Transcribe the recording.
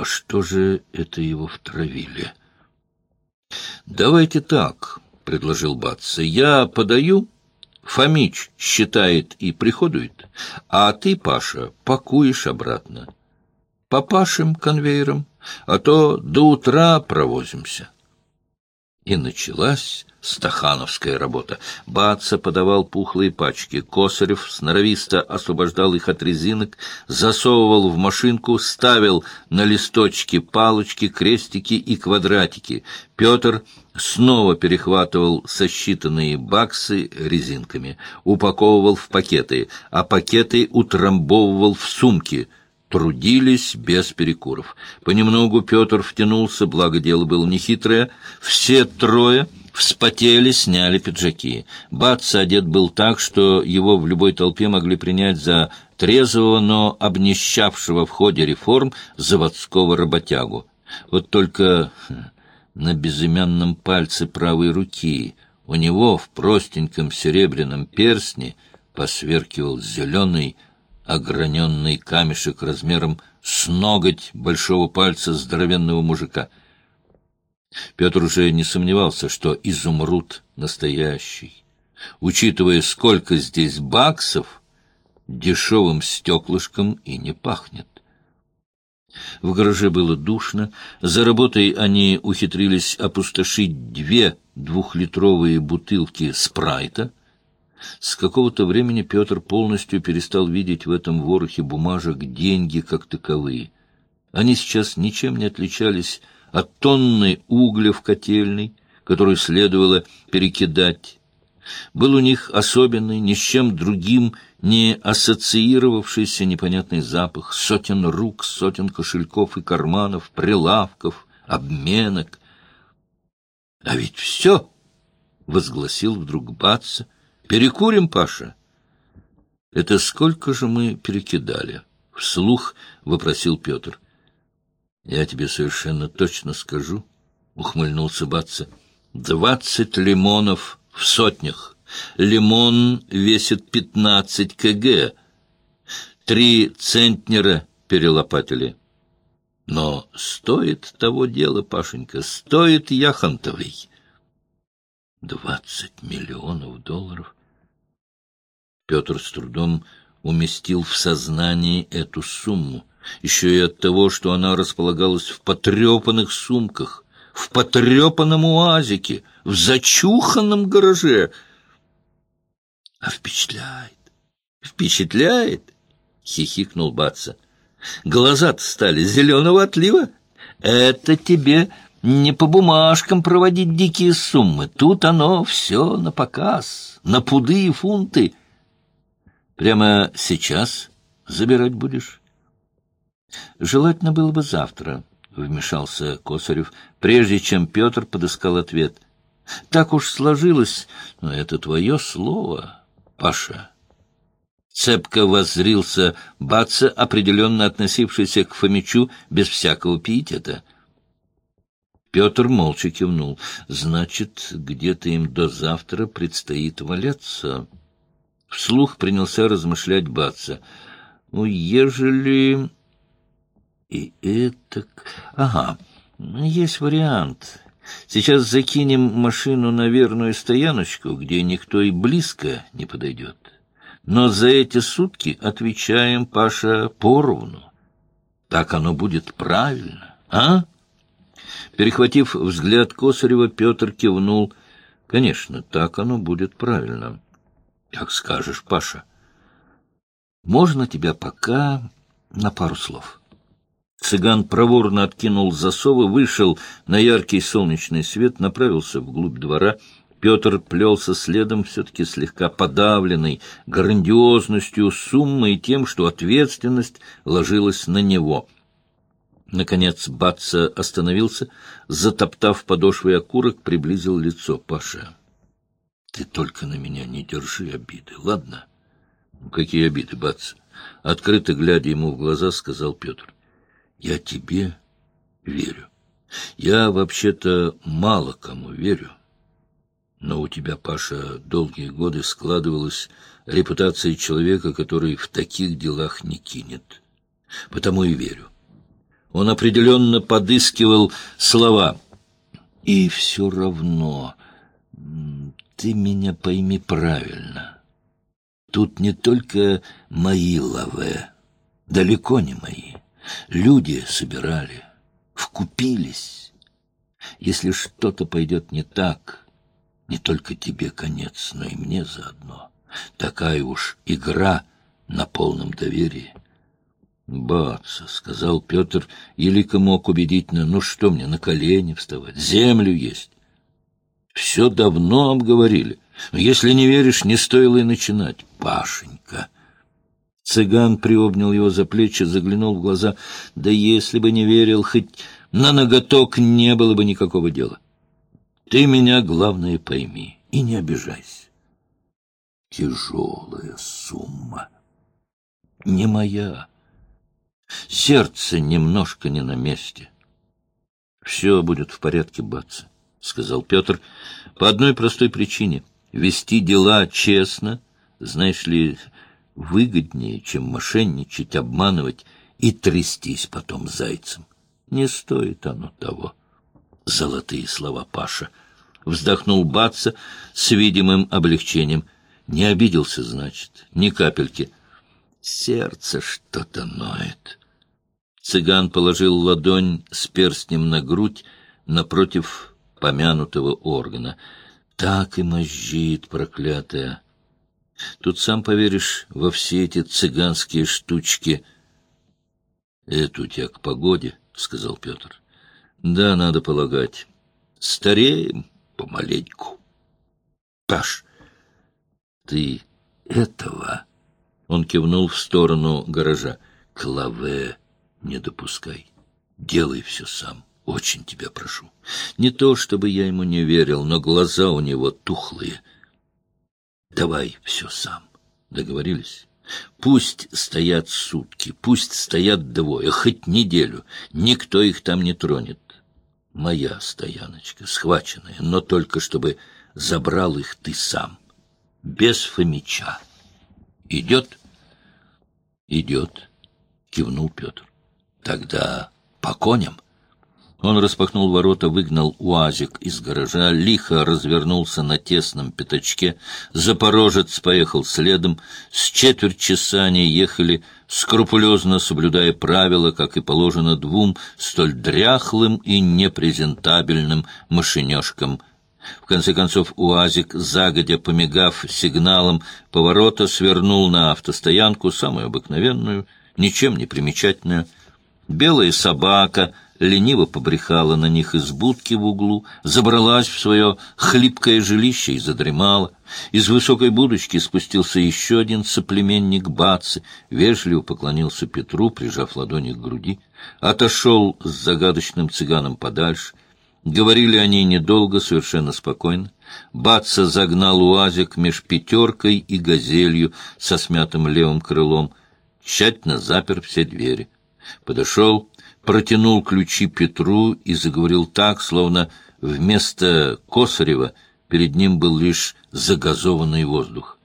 во что же это его втравили? «Давайте так», — предложил Батца, — «я подаю, Фомич считает и приходует, а ты, Паша, пакуешь обратно. Попашем конвейером, а то до утра провозимся». И началась стахановская работа. Баца подавал пухлые пачки, Косарев сноровисто освобождал их от резинок, засовывал в машинку, ставил на листочки палочки, крестики и квадратики. Петр снова перехватывал сосчитанные баксы резинками, упаковывал в пакеты, а пакеты утрамбовывал в сумки — трудились без перекуров. Понемногу Петр втянулся, благо дело было нехитрое. Все трое вспотели, сняли пиджаки. Бац одет был так, что его в любой толпе могли принять за трезвого, но обнищавшего в ходе реформ заводского работягу. Вот только хм, на безымянном пальце правой руки у него в простеньком серебряном перстне посверкивал зеленый ограненный камешек размером с ноготь большого пальца здоровенного мужика. Петр уже не сомневался, что изумруд настоящий. Учитывая, сколько здесь баксов, дешевым стеклышком и не пахнет. В гараже было душно. За работой они ухитрились опустошить две двухлитровые бутылки спрайта — с какого-то времени Петр полностью перестал видеть в этом ворохе бумажек деньги как таковые. Они сейчас ничем не отличались от тонны угля в котельной, которую следовало перекидать. Был у них особенный, ни с чем другим не ассоциировавшийся непонятный запах сотен рук, сотен кошельков и карманов, прилавков, обменок. — А ведь все! — возгласил вдруг Батца — Перекурим, Паша? — Это сколько же мы перекидали? — вслух вопросил Петр. — Я тебе совершенно точно скажу, — ухмыльнулся Батца. — Двадцать лимонов в сотнях. Лимон весит пятнадцать кг. Три центнера перелопатили. Но стоит того дела, Пашенька, стоит Яхонтовой. Двадцать миллионов долларов. Петр с трудом уместил в сознании эту сумму, еще и от того, что она располагалась в потрепанных сумках, в потрепанном уазике, в зачуханном гараже. А впечатляет, впечатляет, — хихикнул Батца. Глаза-то стали зеленого отлива. Это тебе не по бумажкам проводить дикие суммы. Тут оно все на показ, на пуды и фунты — Прямо сейчас забирать будешь? Желательно было бы завтра, — вмешался Косарев, прежде чем Петр подыскал ответ. Так уж сложилось, но это твое слово, Паша. Цепко воззрился Баца, определенно относившийся к Фомичу без всякого пиетета. Петр молча кивнул. Значит, где-то им до завтра предстоит валяться. Вслух принялся размышлять Баца. «Ну, ежели...» «И это... Ага, есть вариант. Сейчас закинем машину на верную стояночку, где никто и близко не подойдет. Но за эти сутки отвечаем, Паша, поровну. Так оно будет правильно, а?» Перехватив взгляд Косарева, Петр кивнул. «Конечно, так оно будет правильно». — Как скажешь, Паша. Можно тебя пока на пару слов? Цыган проворно откинул засовы, вышел на яркий солнечный свет, направился вглубь двора. Петр плелся следом, все-таки слегка подавленный грандиозностью суммы и тем, что ответственность ложилась на него. Наконец Батца остановился, затоптав подошвой окурок, приблизил лицо Паша. Ты только на меня не держи обиды, ладно? Ну, какие обиды, бац? Открыто глядя ему в глаза, сказал Петр. Я тебе верю. Я вообще-то мало кому верю. Но у тебя, Паша, долгие годы складывалась репутация человека, который в таких делах не кинет. Потому и верю. Он определенно подыскивал слова. «И все равно ты меня пойми правильно. Тут не только мои лаве, далеко не мои. Люди собирали, вкупились. Если что-то пойдет не так, не только тебе конец, но и мне заодно. Такая уж игра на полном доверии. «Баца», — сказал Петр, елико мог убедительно, «ну что мне, на колени вставать? Землю есть». «Все давно обговорили. Если не веришь, не стоило и начинать. Пашенька». Цыган приобнял его за плечи, заглянул в глаза. «Да если бы не верил, хоть на ноготок не было бы никакого дела. Ты меня, главное, пойми и не обижайся. Тяжелая сумма. Не моя». Сердце немножко не на месте. — Все будет в порядке, баца, — сказал Петр, — по одной простой причине. Вести дела честно, знаешь ли, выгоднее, чем мошенничать, обманывать и трястись потом зайцем. Не стоит оно того. Золотые слова Паша. Вздохнул Баца с видимым облегчением. Не обиделся, значит, ни капельки. Сердце что-то ноет. Цыган положил ладонь с перстнем на грудь напротив помянутого органа. Так и мозжит, проклятая. Тут сам поверишь во все эти цыганские штучки. — Это у тебя к погоде, — сказал Петр. — Да, надо полагать. Стареем помаленьку. — Паш, ты этого... Он кивнул в сторону гаража. Клаве не допускай. Делай все сам. Очень тебя прошу. Не то, чтобы я ему не верил, но глаза у него тухлые. Давай все сам. Договорились? Пусть стоят сутки, пусть стоят двое, хоть неделю. Никто их там не тронет. Моя стояночка, схваченная, но только чтобы забрал их ты сам. Без Фомича. Идет? Идет, кивнул Петр. Тогда по коням. Он распахнул ворота, выгнал уазик из гаража, лихо развернулся на тесном пятачке. Запорожец поехал следом. С четверть часа они ехали, скрупулезно соблюдая правила, как и положено двум столь дряхлым и непрезентабельным машинешкам. В конце концов УАЗик, загодя помигав сигналом поворота, свернул на автостоянку, самую обыкновенную, ничем не примечательную, Белая собака лениво побрехала на них из будки в углу, забралась в свое хлипкое жилище и задремала. Из высокой будочки спустился еще один соплеменник Бацы, вежливо поклонился Петру, прижав ладони к груди, отошел с загадочным цыганом подальше. Говорили они недолго, совершенно спокойно. Баца загнал уазик меж пятеркой и газелью со смятым левым крылом, тщательно запер все двери подошел, протянул ключи Петру и заговорил так, словно вместо Косарева перед ним был лишь загазованный воздух.